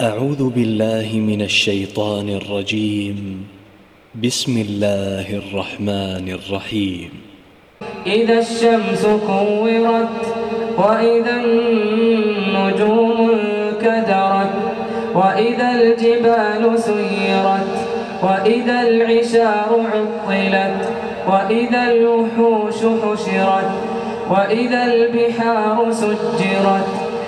أعوذ بالله من الشيطان الرجيم. بسم الله الرحمن الرحيم. إذا الشمس كورت وإذا النجوم انكدرت وإذا الجبال سيرت وإذا العشار عطلت وإذا الوحوش حشرت وإذا البحار سجرت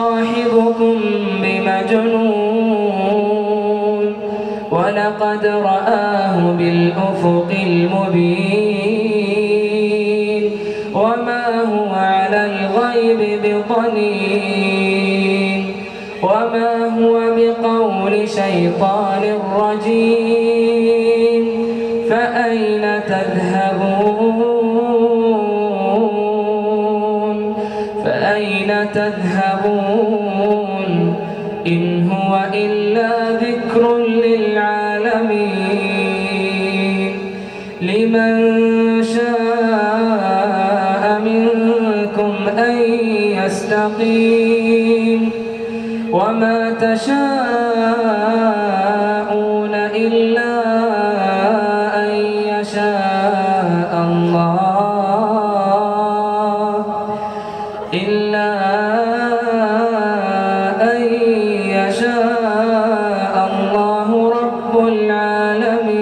صاحبكم بمجنون ولقد رآه بالأفق المبين وما هو على الغيب بضنين وما هو بقول شيطان رجيم فأين تذهبون فأين تذهبون للعالمين لمن شاء منكم أن يستقيم. وما تشاءون إلا العالمين.